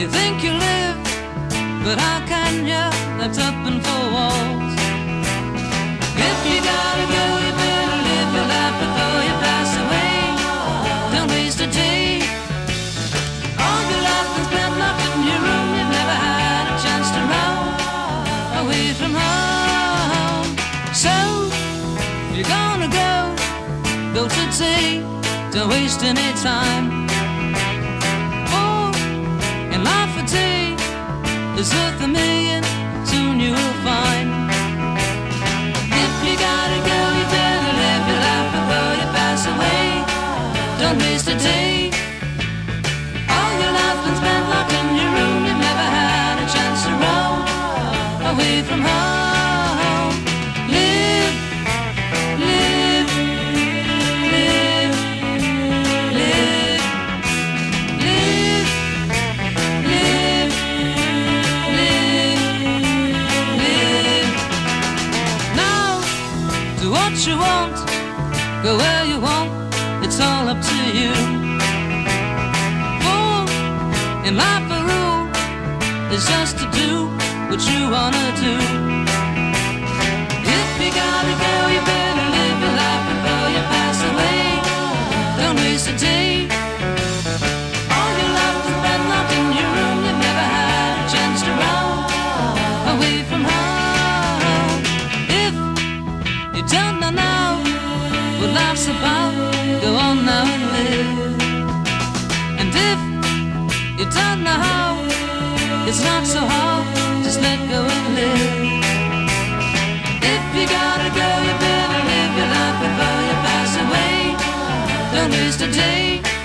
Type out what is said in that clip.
You think you live, but how can you? That's up in four walls. If you gotta go, you better live your life before you pass away. Don't waste a day. All your life been spent locked in your room. You've never had a chance to roam away from home. So if you're gonna go, go today. Don't waste any time. Is worth a million. Soon you will find. If you gotta go, you better live your life before you pass away. Don't waste a day. Want, go where you want. It's all up to you. Fool in a rule is just to do what you wanna do. If you gotta go, you better about, go on now and live. And if you don't know how, it's not so hard, just let go and live. If you gotta go, you better live your life before you pass away. Don't waste a day.